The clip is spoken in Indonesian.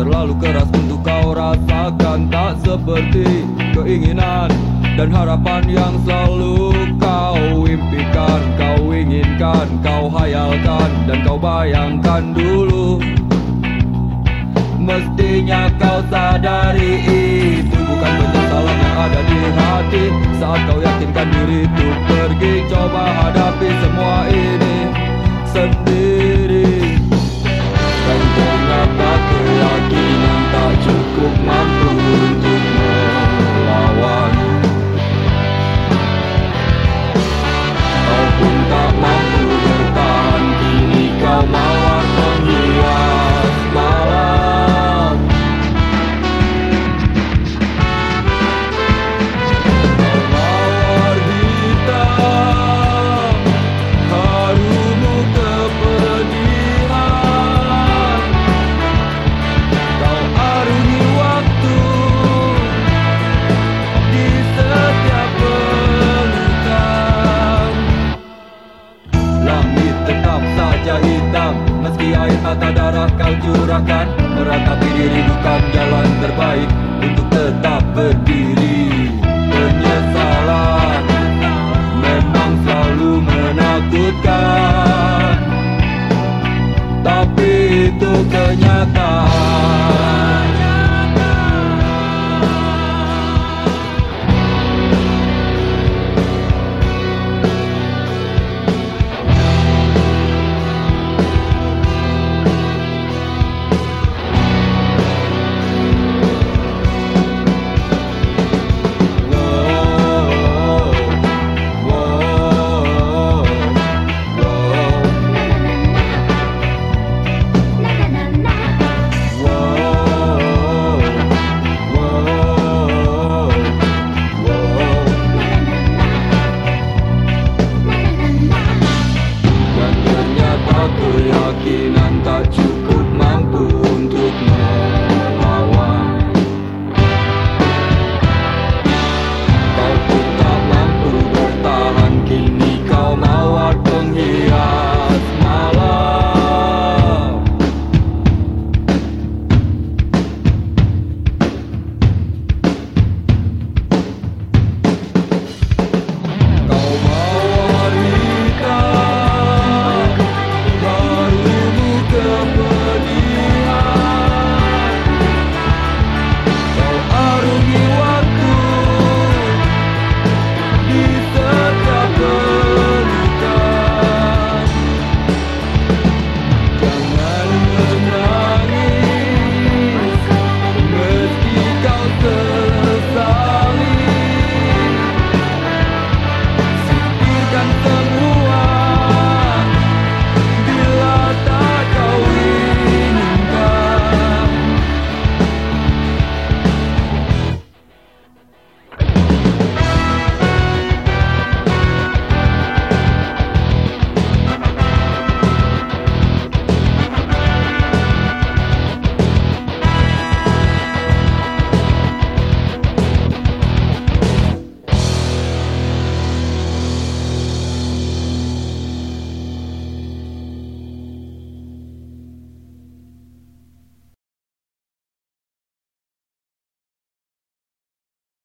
terlalu keras untuk kau rasakan. Tak seperti keinginan dan harapan yang selalu kau impikan. Kau inginkan, kau hayalkan dan kau bayangkan dulu. Mestinya kau sadari itu bukan penyesalan yang ada di hati. Saat kau yakinkan diri untuk pergi Coba hadapi menggerakkan Meratapi diri bukan jalan.